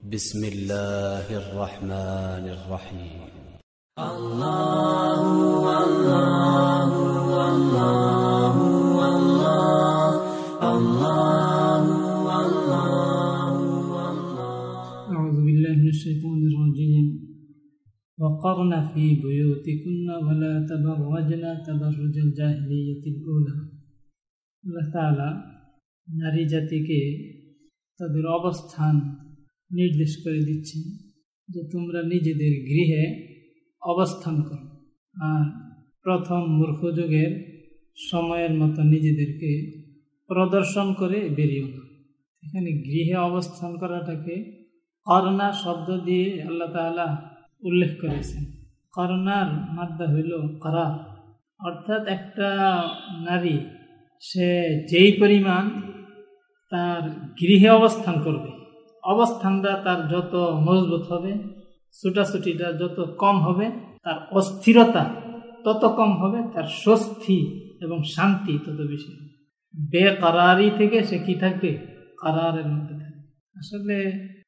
بسم الله الرحمن الرحيم أعوذ بالله من الشيطان الرجيم وقرن في بيوتكن ولا تبرجن تبرج الجاهلية الأولى আল্লাহ তাআলা নারী জাতিকে তাদের অবস্থান নির্দেশ করে দিচ্ছেন যে তোমরা নিজেদের গৃহে অবস্থান করো। আর প্রথম মূর্খ যুগের সময়ের মতো নিজেদেরকে প্রদর্শন করে বেরিয়েও না। এখানে গৃহে অবস্থান করাটাকে করোনা শব্দ দিয়ে আল্লাহ তাআলা উল্লেখ করেছেন। করোনার মাদ্দা হইল করা অর্থাৎ একটা নারী, সে যেই পরিমাণ তার গৃহে অবস্থান করবে অবস্থানটা তার যত মজবুত হবে, ছুটাছুটিটা যত কম হবে, তার অস্থিরতা তত কম হবে, তার স্বস্তি এবং শান্তি তত বেশি বেকারারি থেকে সে কি থাকবে? কারারের মধ্যে আসলে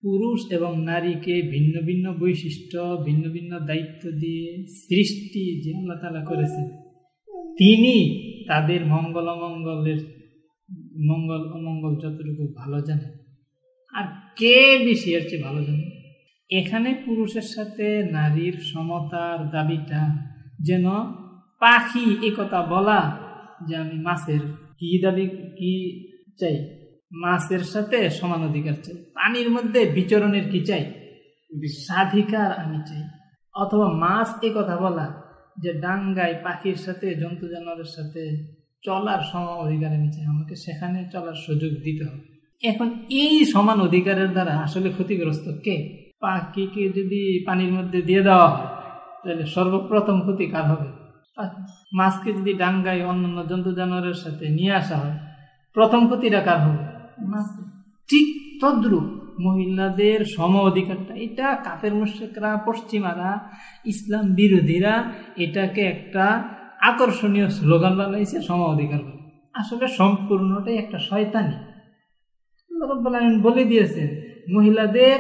পুরুষ এবং নারীকে ভিন্ন ভিন্ন বৈশিষ্ট্য, ভিন্ন ভিন্ন দায়িত্ব দিয়ে সৃষ্টি যে আল্লাহ তালা করেছেন তিনি তাদের মঙ্গল অমঙ্গলের মঙ্গল অমঙ্গল যতটুকু ভালো জানে আর কে বেশি এর চেয়ে ভালো জানে? এখানে পুরুষের সাথে নারীর সমতার দাবিটা যেন পাখি এ কথা বলা যে আমি মাছের কি দাবি, কি চাই? মাছের সাথে সমান অধিকার চাই। পানির মধ্যে বিচরণের কি চাই? স্বাধিকার আমি চাই। অথবা মাছ এ কথা বলা যে ডাঙ্গায় পাখির সাথে, জন্তু জানোয়ারের সাথে চলার সমান অধিকার আমি চাই। আমাকে সেখানে চলার সুযোগ দিতে হবে। এখন এই সমান অধিকারের দ্বারা আসলে ক্ষতিগ্রস্ত কে? পাখিকে যদি পানির মধ্যে দিয়ে দেওয়া হয় তাহলে সর্বপ্রথম ক্ষতি কার হবে? মাছকে যদি ডাঙ্গায় অন্যান্য জন্তু জানোয়ারের সাথে নিয়ে আসা হয় প্রথম ক্ষতিটা কার হবে? মাছ ঠিক তদ্রুপ মহিলাদের সম অধিকারটা এটা কাপের মুশেকরা পশ্চিমারা ইসলাম বিরোধীরা এটাকে একটা আকর্ষণীয় স্লোগান বানাইছে সম অধিকার আসলে সম্পূর্ণটাই একটা শয়তানি। বলে দিয়েছেন, মহিলাদের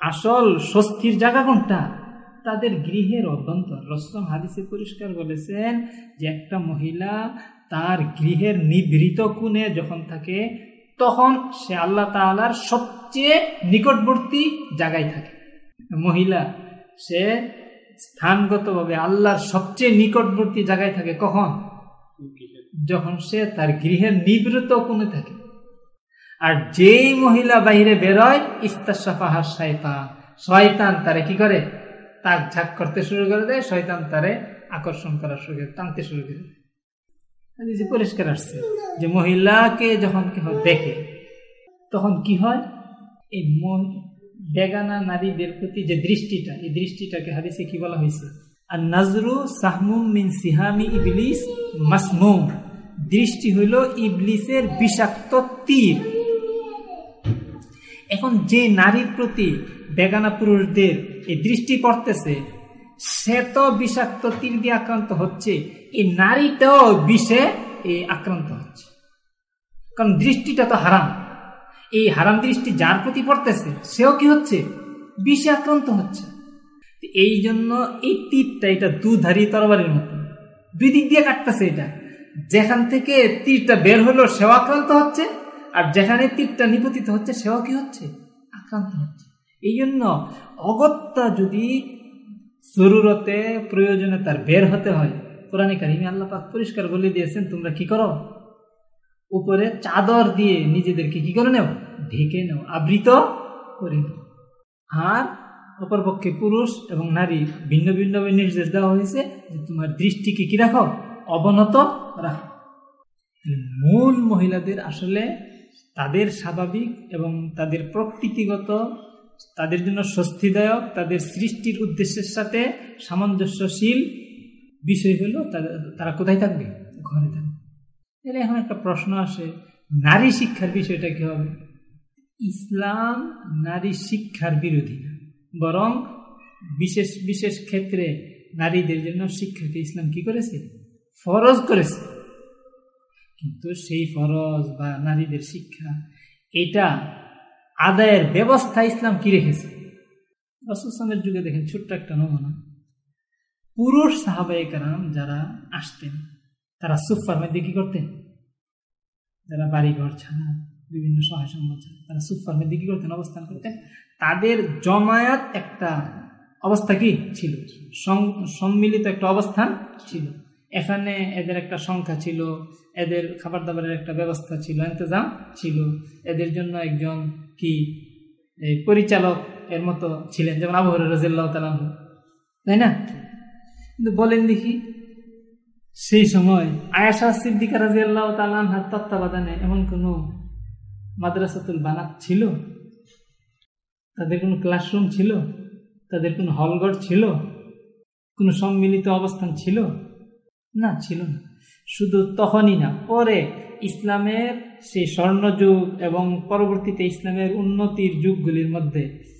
আসল স্বস্তির জায়গা কোনটা? তাদের গৃহের অভ্যন্তর। রসম হাদিসে পরিষ্কার বলেছেন যে একটা মহিলা তার গৃহের নিবৃত কোণে যখন থাকে, তখন সে আল্লাহ তালার সবচেয়ে নিকটবর্তী জায়গায় থাকে। মহিলা, সে স্থানগতভাবে আল্লাহর সবচেয়ে নিকটবর্তী জায়গায় থাকে কখন? যখন সে তার গৃহের নিবৃত কোণে থাকে। আর যেই মহিলা বাহিরে বেরোয় ইস্তাসাফাহার শয়তান। শয়তান তারে কি করে? তাক ঝাক করতে শুরু করে দেয়, শয়তান তারে আকর্ষণ করা শুরু করে, টানতে শুরু করে দেয়। পরিষ্কার আসছে যে মহিলাকে যখন কেহ দেখে, তখন কি হয়? এই বেগানা নারীদের প্রতি যে দৃষ্টিটা, এই দৃষ্টিটাকে হাদিসে কি বলা হয়েছে? আর নাজরু সাহমুম মিন সিহামি ইবলিস মাসমুম। দৃষ্টি হইল ইবলিসের বিষাক্ত তীর। এখন যে নারীর প্রতি বেগানা পুরুষদের এই দৃষ্টি পড়তেছে, সে তো বিষাক্ত তীর দিয়ে আক্রান্ত হচ্ছে, এই নারীটাও বিষে আক্রান্ত হচ্ছে। কারণ দৃষ্টিটা তো হারাম। এই হারাম দৃষ্টি যার প্রতি পড়তেছে, সেও কি হচ্ছে? বিষে আক্রান্ত হচ্ছে। এই জন্য এই তীরটা, এটা দুধারী তরবারির মতো। দুই দিক দিয়ে কাটতেছে এটা। যেখান থেকে তীরটা বের হলো, সেও আক্রান্ত হচ্ছে আর যেখানে তীরটা নিপতিত হচ্ছে, সেও কি হচ্ছে? আক্রান্ত হচ্ছে। এই জন্য অগত্যা যদি জরুরতে, প্রয়োজনে তার বের হতে হয়, কোরআন কারিমে আল্লাহ পাক পরিষ্কার বলে দিয়েছেন, তোমরা কি করো? উপরে চাদর দিয়ে নিজেদেরকে কি করে নেও? ঢেকে নেও, আবৃত করে নেও। আর অপরপক্ষে পুরুষ এবং নারী ভিন্ন ভিন্নভাবে নির্দেশ দেওয়া হয়েছে যে তোমার দৃষ্টিকে কি রাখো? অবনত রাখো। মূল মহিলাদের আসলে তাদের স্বাভাবিক এবং তাদের প্রকৃতিগত, তাদের জন্য স্বস্তিদায়ক, তাদের সৃষ্টির উদ্দেশ্যের সাথে সামঞ্জস্যশীল বিষয় হলো তারা কোথায় থাকবে? ঘরে থাকবে। তাহলে এখন একটা প্রশ্ন আসে, নারী শিক্ষার বিষয়টা কি হবে? ইসলাম নারী শিক্ষার বিরোধী না। বরং বিশেষ বিশেষ ক্ষেত্রে নারীদের জন্য শিক্ষাকে ইসলাম কি করেছে? ফরজ করেছে। কিন্তু সেই ফরজ বা নারীদের শিক্ষা, এটা আদায়ের ব্যবস্থা ইসলাম কি রেখেছে? রসুসলামের যুগে দেখেন ছোট্ট একটা নমুনা। পুরুষ সাহাবাই কারাম যারা আসতেন, তারা সুফার মধ্যে কি করতেন? যারা বাড়িঘর ছাড়া বিভিন্ন সহায় সম্ভব ছাড়া তারা সুফার মধ্যে কি করতেন? অবস্থান করতেন। তাদের জমায়াত একটা অবস্থা কি? ছিল। সম্মিলিত একটা অবস্থান ছিল। এখানে এদের একটা সংখ্যা ছিল, এদের খাবার দাবারের একটা ব্যবস্থা ছিল, ইন্তজাম ছিল। এদের জন্য একজন কি পরিচালক এর মতো ছিলেন, যেমন আবু রাজিল্লাহ তালাম তাই না? কিন্তু বলেন দেখি, সেই সময় আয়াসা সিদ্দিকা রাজিয়াল্লাহ তালানহার তত্ত্বাবধানে এমন কোনো মাদ্রাসাতুল বানাত ছিল? তাদের কোনো ক্লাসরুম ছিল? তাদের কোনো হলঘর ছিল? কোনো সম্মিলিত অবস্থান ছিল? না, ছিল না। শুধু তখনই না, পরে ইসলামের সেই স্বর্ণযুগ এবং পরবর্তীতে ইসলামের উন্নতির যুগগুলির মধ্যে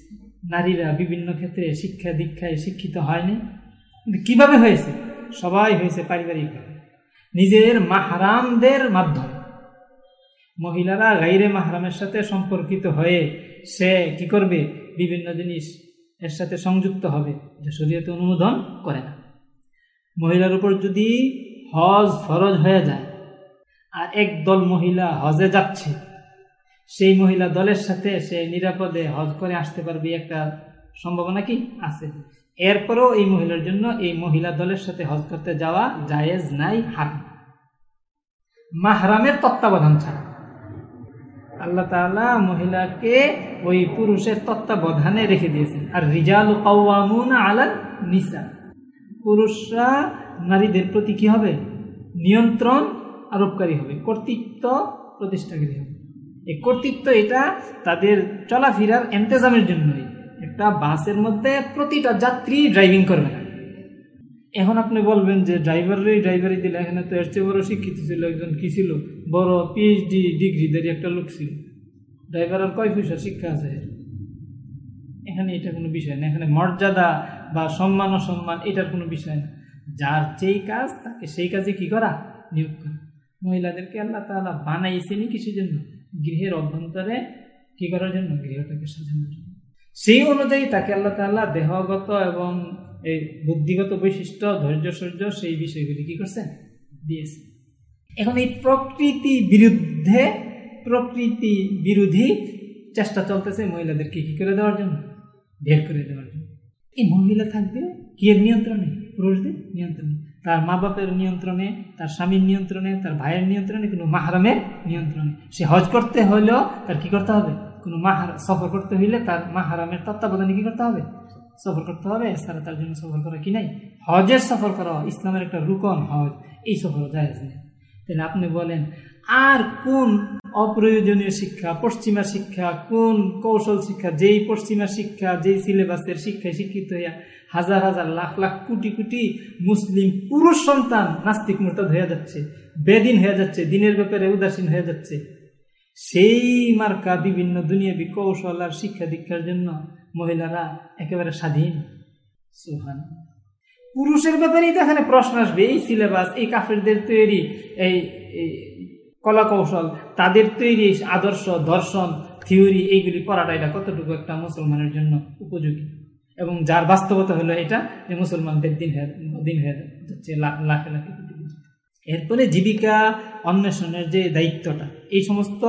নারীরা বিভিন্ন ক্ষেত্রে শিক্ষা দীক্ষায় শিক্ষিত হয়নি। কিন্তু কীভাবে হয়েছে? সবাই হয়েছে পারিবারিকভাবে। নিজের মাহারামদের মাধ্যমে। মহিলারা গাইরে মাহারামের সাথে সম্পর্কিত হয়ে সে কি করবে? বিভিন্ন জিনিস এর সাথে সংযুক্ত হবে। যে শরীয়তে অনুমোদন করে না। মহিলার উপর যদি হজ ফরজ হয়ে যায়, আর এক দল মহিলা হজে যাচ্ছে, সেই মহিলা দলের সাথে সে নিরাপদে হজ করে আসতে পারবে একটা সম্ভাবনা কি আছে। এরপরেও এই মহিলার জন্য এই মহিলা দলের সাথে হজ করতে যাওয়া জায়েজ নাই হাত মাহরামের তত্ত্বাবধান ছাড়া। আল্লাহ তালা মহিলাকে ওই পুরুষের তত্ত্বাবধানে রেখে দিয়েছেন। আর রিজাল কাউয়ামুন আলাল নিসা। পুরুষরা নারীদের প্রতি কী হবে? নিয়ন্ত্রণ আরোপকারী হবে, কর্তৃত্ব প্রতিষ্ঠাকারী হবে। এই কর্তৃত্ব এটা তাদের চলাফেরার এন্তেজামের জন্যই। একটা বাসের মধ্যে প্রতিটা যাত্রী ড্রাইভিং করবে না। এখন আপনি বলবেন যে ড্রাইভারই ড্রাইভারই দিলে, এখানে তো এর চেয়ে বড় শিক্ষিত ছিল একজন কী ছিল? বড় পিএইচডি ডিগ্রিধারী একটা লোক ছিল। ড্রাইভারের কয় পয়সা শিক্ষা আছে? এখানে এটা কোনো বিষয় না, এখানে মর্যাদা বা সম্মান অসম্মান, এটার কোনো বিষয় না। যার যেই কাজ, তাকে সেই কাজে কি করা? নিয়োগ করা। মহিলাদেরকে আল্লাহ তালা বানাইছেনি কিসের জন্য। গৃহের অভ্যন্তরে কি করার জন্য? গৃহটাকে সাজানোর জন্য। সেই অনুযায়ী তাকে আল্লাহ তাল্লাহ দেহগত এবং এই বুদ্ধিগত বৈশিষ্ট্য, ধৈর্য, সৌর্য সেই বিষয়গুলি কি করছেন? দিয়েছে এখন এই প্রকৃতি বিরুদ্ধে, প্রকৃতি বিরোধী চেষ্টা চলতেছে মহিলাদেরকে কি করে দেওয়ার জন্য? বের করে দেওয়ার জন্য। এই মহিলা থাকবে কি নিয়ন্ত্রণে? পুরুষদের নিয়ন্ত্রণে। তার মা বাপের নিয়ন্ত্রণে, তার স্বামীর নিয়ন্ত্রণে, তার ভাইয়ের নিয়ন্ত্রণে, কোনো মাহারামের নিয়ন্ত্রণে। সে হজ করতে হলেও তার কি করতে হবে? কোনো মাহার সফর করতে হইলে তার মাহারামের তত্ত্বাবধানে কি করতে হবে? সফর করতে হবে এছাড়া তার জন্য সফর করা কি নাই। হজের সফর করা, ইসলামের একটা রুকন হজ, এই সফর যায় তাহলে আপনি বলেন, আর কোন অপ্রয়োজনীয় শিক্ষা, পশ্চিমা শিক্ষা, কোন কৌশল শিক্ষা, যেই পশ্চিমা শিক্ষা, যেই সিলেবাসের শিক্ষায় শিক্ষিত হইয়া হাজার হাজার লাখ লাখ কোটি কোটি মুসলিম পুরুষ সন্তান নাস্তিক মোরতাদ হয়ে যাচ্ছে, বেদিন হয়ে যাচ্ছে, দিনের ব্যাপারে উদাসীন হয়ে যাচ্ছে। সেই মার্কা বিভিন্ন দুনিয়াবি কৌশল আর শিক্ষা দীক্ষার জন্য মহিলারা একেবারে স্বাধীন। সুহান পুরুষের ব্যাপারেই তো এখানে প্রশ্ন আসবে, এই সিলেবাস এই কাফেরদের তৈরি এই কলা কৌশল তাদের তৈরি আদর্শ, দর্শন, থিওরি এইগুলি পড়াটা এটা কতটুকু একটা মুসলমানের জন্য উপযোগী? এবং যার বাস্তবতা হলো এটা যে মুসলমানদের দিন হয়ে দিন হয়ে যাচ্ছে লাখে লাখে এরপরে জীবিকা অন্বেষণের যে দায়িত্বটা, এই সমস্ত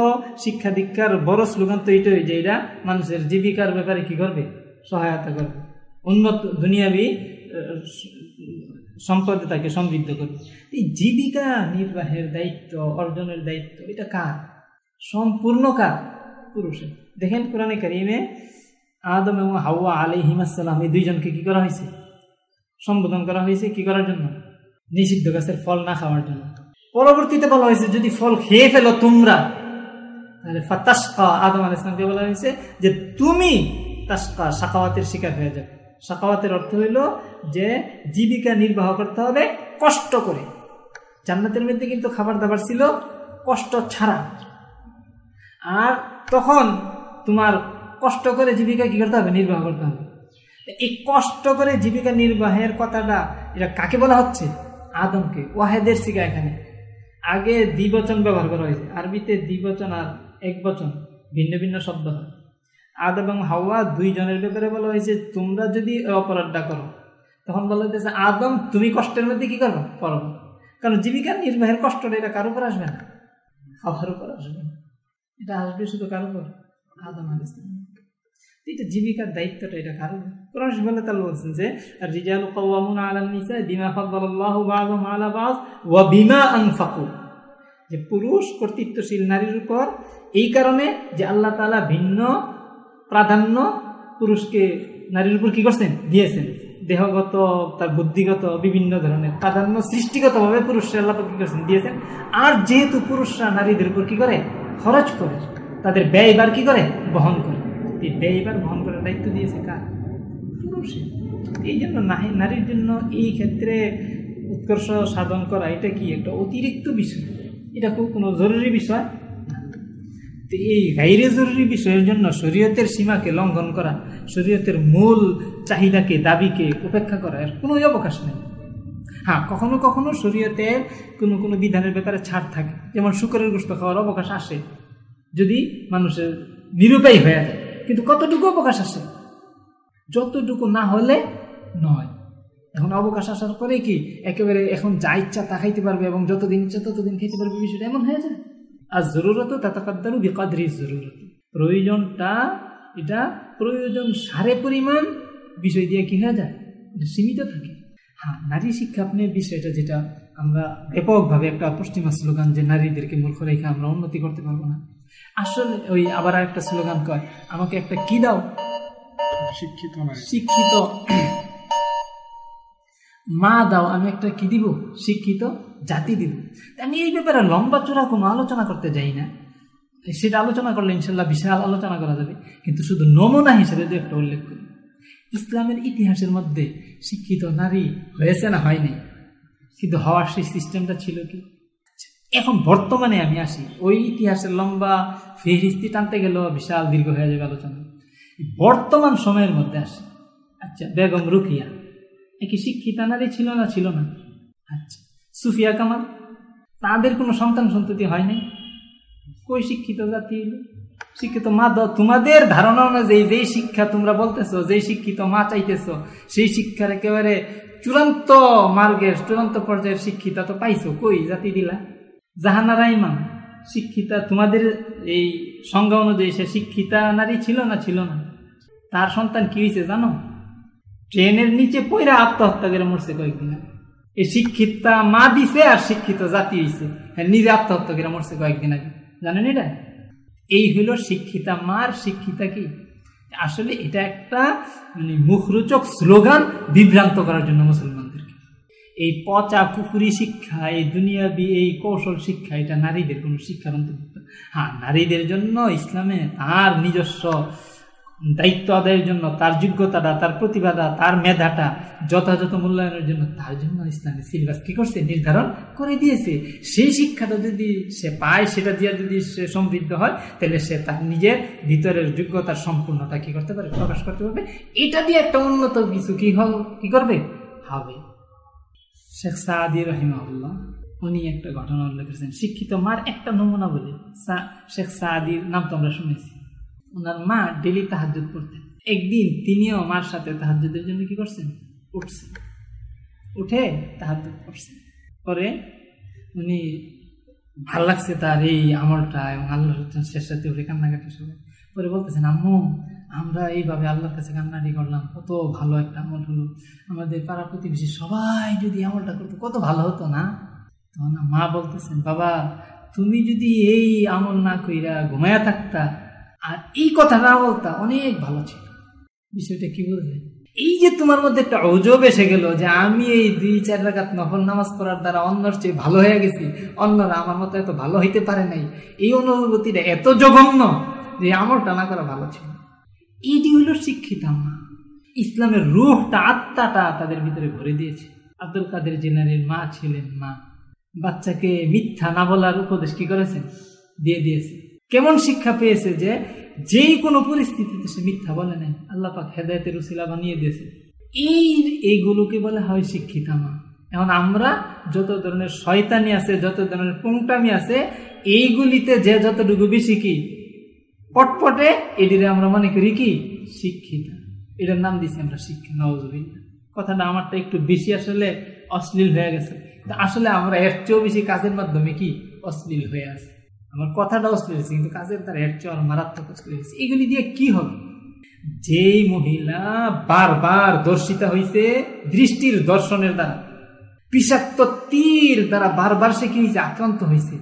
শিক্ষা দীক্ষার বড় স্লোগান তো এটাই যে এটা মানুষের জীবিকার ব্যাপারে কি করবে? সহায়তা করবে। উন্নত, দুনিয়াবি সম্পদে তাকে সমৃদ্ধ করবে এই জীবিকা নির্বাহের দায়িত্ব, অর্জনের দায়িত্ব, এটা কার? সম্পূর্ণ কার? পুরুষের। দেখেন কোরআনে কারিমে আদম এবং হাওয়া আলী হিমাসাল্লাম এই দুইজনকে কি করা হয়েছে? সম্বোধন করা হয়েছে কি করার জন্য? নিষিদ্ধ গাছের ফল না খাওয়ার জন্য। পরবর্তীতে বলা হয়েছে, যদি ফল খেয়ে ফেলো তোমরা, তাহলে ফাতাসকা আদম আল ইসলামকে বলা হয়েছে যে তুমি তাসকা সাকাওয়াতের শিকার হয়ে যাবে। সাকাওয়াতের অর্থ হইল যে জীবিকা নির্বাহ করতে হবে কষ্ট করে। জান্নাতের মধ্যে কিন্তু খাবার দাবার ছিল কষ্ট ছাড়া। আর তখন তোমার কষ্ট করে জীবিকা কি করতে হবে? নির্বাহ করতে হবে। এই কষ্ট করে জীবিকা নির্বাহের কথাটা এটা কাকে বলা হচ্ছে? আদমকে। ওয়াহেদের শিকা এখানে। আগে দ্বিবচন ব্যবহার করা হয়েছে। আরবিতে দ্বিবচন আর এক বচন ভিন্ন ভিন্ন শব্দ হয়। আদ এবং হাওয়া দুইজনের ব্যাপারে বলা হয়েছে, তোমরা যদি অপরাধটা করো, তখন বলা হইতেছে, আদম, তুমি কষ্টের মধ্যে কি করো করো কারণ জীবিকা নির্বাহের কষ্টটা এটা কারও উপর আসবে না? হাওয়ার উপর আসবে। এটা আসবে শুধু কারও উপর? আদম আলাইহিস এটা জীবিকার দায়িত্বটা এটা কারও কোরআন বলে তাহলে বলছেন যে, রিজাল কাওয়ামুন আলা নিসা বিমা ফাদ্দালাল্লাহু বা'দহুম আলা বা'দ ওয়া বিমা আনফাকু। যে পুরুষ কর্তৃত্বশীল নারীর উপর এই কারণে যে আল্লাহ তাআলা ভিন্ন প্রাধান্য পুরুষকে নারীর উপর কি করছেন? দিয়েছেন। দেহগত, তার বুদ্ধিগত, বিভিন্ন ধরনের প্রাধান্য সৃষ্টিগতভাবে পুরুষরা আল্লাহ কি করছেন? দিয়েছেন। আর যেহেতু পুরুষরা নারীদের উপর কি করে? খরচ করে। তাদের ব্যয়বার কি করে? বহন করে। এই ব্যয়বার বহন করার দায়িত্ব দিয়েছে কার? পুরুষের। এই জন্য নারীর জন্য এই ক্ষেত্রে উৎকর্ষ সাধন করা এটা কি একটা অতিরিক্ত বিষয়? এটা খুব কোনো জরুরি বিষয়। তো এই গাইরে জরুরি বিষয়ের জন্য শরীয়তের সীমাকে লঙ্ঘন করা, শরীয়তের মূল চাহিদাকে, দাবিকে উপেক্ষা করার কোনো অবকাশ নেই। হ্যাঁ কখনো কখনো শরীয়তের কোনো কোনো বিধানের ব্যাপারে ছাড় থাকে। যেমন শুকরের গোস্ত খাওয়ার অবকাশ আসে, যদি মানুষের নিরুপায় হয়ে যায়। কিন্তু কতটুকু অবকাশ আসে? যতটুকু না হলে নয়। এখন অবকাশ আসার পরে কি একেবারে এখন যা ইচ্ছা তা খাইতে পারবে এবং যতদিন ইচ্ছা ততদিন খাইতে পারবে, বিষয়টা এমন হয়ে যায়? আর জরুরত তাতাকাদ্দারু বেকাদ্রি জরুরত। প্রয়োজনটা এটা প্রয়োজন সারে পরিমাণ বিষয় দিয়ে কি হয়ে যায়? সীমিত থাকে। হ্যাঁ নারী শিক্ষা আপনি বিষয়টা যেটা আমরা ব্যাপকভাবে একটা পশ্চিমা স্লোগান যে নারীদেরকে মূর্খ রেখে আমরা উন্নতি করতে পারব না। আসলে ওই আবার একটা স্লোগান কয় আমাকে একটা কি দাও? শিক্ষিত শিক্ষিত। মা দাও আমি একটা কি দিব? শিক্ষিত জাতি দিব আমি এই ব্যাপারে লম্বা চূড়া কোনো আলোচনা করতে যাই না। সেটা আলোচনা করলে ইনশাল্লাহ বিশাল আলোচনা করা যাবে। কিন্তু শুধু নমুনা হিসেবে দু একটা উল্লেখ করি। ইসলামের ইতিহাসের মধ্যে শিক্ষিত নারী হয়েছে না হয়নি কিন্তু হওয়ার সেই সিস্টেমটা ছিল কি? এখন বর্তমানে আমি আসি। ওই ইতিহাসের লম্বা ফেহরিস্তি টানতে গেলেও বিশাল দীর্ঘ হয়ে যাবে আলোচনা। বর্তমান সময়ের মধ্যে আসি। আচ্ছা বেগম রুকিয়া একই শিক্ষিতা নারী ছিল না? ছিল না। আচ্ছা সুফিয়া কামাল, তাদের কোনো সন্তান সন্ততি হয় নাই। কই শিক্ষিত জাতি শিক্ষিত মা তোমাদের ধারণা অনুযায়ী যেই শিক্ষা তোমরা বলতেছো, যেই শিক্ষিত মা চাইতেছো, সেই শিক্ষার একেবারে চূড়ান্ত মার্গের, চূড়ান্ত পর্যায়ের শিক্ষিতা তো পাইছো। কই জাতি দিলা? জাহানারা ইমাম, শিক্ষিতা তোমাদের এই সংজ্ঞা অনুযায়ী সে শিক্ষিতা নারী ছিল না ছিল না। তার সন্তান কি হয়েছে জানো? ট্রেনের নিচে পয়রা আত্মহত্যা করে মরছে কয়েকদিন এই শিক্ষিতা মা দিছে আর শিক্ষিত জাতি হয়েছে হ্যাঁ নিজে আত্মহত্যা করে মরছে কয়েকদিন আগে। জানেন এটা? এই হলো শিক্ষিতা মার শিক্ষিতা কি? আসলে এটা একটা মানে মুখরোচক স্লোগান বিভ্রান্ত করার জন্য মুসলমানদেরকে। এই পচা পুকুরি শিক্ষা, এই দুনিয়াবি, এই কৌশল শিক্ষা, এটা নারীদের কোনো শিক্ষার অন্তর্ভুক্ত হ্যাঁ নারীদের জন্য ইসলামে তার নিজস্ব দায়িত্ব আদায়ের জন্য, তার যোগ্যতাটা, তার প্রতিভাটা, তার মেধাটা যথাযথ মূল্যায়নের জন্য, তার জন্য ইসলামের সিলেবাস কি করছে? নির্ধারণ করে দিয়েছে। সেই শিক্ষাটা যদি সে পায়, সেটা দিয়ে যদি সে সমৃদ্ধ হয়, তাহলে সে তার নিজের ভিতরের যোগ্যতার সম্পূর্ণতা কি করতে পারে প্রকাশ করতে পারবে। এটা দিয়ে একটা উন্নত কিছু কী কি কি করবে? হবে। শেখ সাদি রহিমাউল্লাহ উনি একটা ঘটনা উল্লেখ করেছেন। শিক্ষিত মার একটা নমুনা বলে। শেখ সাদির নাম তো আমরা শুনেছি। ওনার মা ডেলি তাহাজুদ পড়তেন। একদিন তিনিও মার সাথে তাহাজুদের জন্য কি করছেন? উঠছেন। উঠে তাহাজুদ পড়ছেন। পরে উনি, ভালো লাগছে তার এই আমলটা এবং আল্লাহর শেষ সাথে উঠে কান্নাকাটি সবাই পরে বলতেছেন, আম্মু, আমরা এইভাবে আল্লাহর কাছে কান্নাটি করলাম, কত ভালো একটা আমল হলো। আমাদের পাড়া প্রতিবেশী সবাই যদি আমলটা করতো, কত ভালো হতো না? তখন মা বলতেছেন, বাবা, তুমি যদি এই আমল না কইরা ঘুমায়া থাকতা আর এই কথাটা বলতা অনেক ভালো ছিল। বিষয়টা কি বলবে? এই যে তোমার মধ্যে একটা অজব এসে গেল যে আমি এই দুই চার রাখাত নফল নামাজ পড়ার দ্বারা অন্যর চেয়ে ভালো হয়ে গেছি, অন্যরা আমার মতো এত ভালো হইতে পারে নাই, এই অনুভূতিটা এত জঘন্য যে আমলটা না করা ভালো ছিল। এইটি হইল শিক্ষিত মা ইসলামের রুহটা আত্মাটা তাদের ভিতরে ভরে দিয়েছে। আব্দুল কাদের জেনারের মা ছিলেন মা। বাচ্চাকে মিথ্যা না বলার উপদেশ কি করেছেন? দিয়ে দিয়েছে। কেমন শিক্ষা পেয়েছে যে যেই কোনো পরিস্থিতিতে সে মিথ্যা বলে নাই। আল্লাহ পাক হেদায়তের উসিলা বানিয়ে দিয়েছে। এই, এইগুলোকে বলে হয় শিক্ষিতা মা এখন আমরা যত ধরনের শয়তানি আছে, যত ধরনের পুংটামি আছে, এইগুলিতে যে যতটুকু বেশি কি, পটপটে এটিরে আমরা মনে করি কি, শিক্ষিতা। এটার নাম দিছি আমরা শিক্ষা নওয়াজ কথাটা আমারটা একটু বেশি আসলে অশ্লীল হয়ে গেছে। আসলে আমরা এর চেয়েও বেশি কাজের মাধ্যমে কি, অশ্লীল হয়ে আছে। আমার কথাটা অশ্লীল হয়েছে কিন্তু কাজের তার এর চেয়ে মারাত্মক হয়েছে এগুলি দিয়ে কি হবে? যেই মহিলা বারবার দর্শিতা হইছে, দৃষ্টির দর্শনের দ্বারা, বিষাক্ত তীর দ্বারা বারবার সে কি হয়েছে আক্রান্ত হয়েছে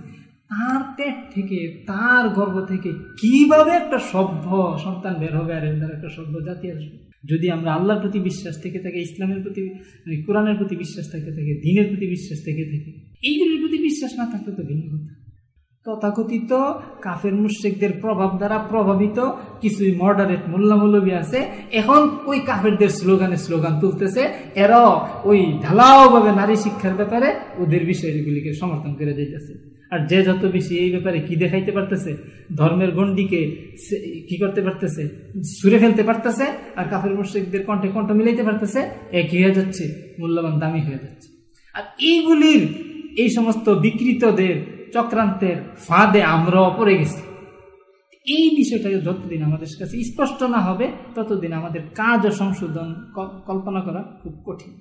তার পেট থেকে, তার গর্ভ থেকে কীভাবে একটা সভ্য সন্তান বের হবে আর এর একটা সভ্য জাতি আসবে? যদি আমরা আল্লাহর প্রতি বিশ্বাস থেকে থাকে, ইসলামের প্রতি মানে কোরআনের প্রতি বিশ্বাস থেকে থাকে, দিনের প্রতি বিশ্বাস থেকে থাকে এইগুলির প্রতি বিশ্বাস না থাকলে তো ভিন্ন কথা। তথাকথিত কাফের মুশ্রিকদের প্রভাব দ্বারা প্রভাবিত কিছু মডারেট মোল্লামৌলবী আছে। এখন ওই কাফেরদের স্লোগানে স্লোগান তুলতেছে। এরাও ওই ঢালাওভাবে নারী শিক্ষার ব্যাপারে ওদের বিষয়গুলিকে সমর্থন করে যাইতেছে। আর যে যত বেশি এই ব্যাপারে কি দেখাইতে পারতেছে, ধর্মের গণ্ডিকে কি করতে পারতেছে সুরে ফেলতে পারতেছে, আর কাফের মুশ্রিকদের কণ্ঠে কণ্ঠ মিলাইতে পারতেছে, একই হয়ে যাচ্ছে, মূল্যবান দামি হয়ে যাচ্ছে। আর এইগুলির এই সমস্ত বিকৃতদের চক্রান্তের ফাঁদে আমরাও পড়ে গেছি। এই বিষয়টাকে যতদিন আমাদের কাছে স্পষ্ট না হবে, ততদিন আমাদের কাজ ও সংশোধন কল্পনা করা খুব কঠিন।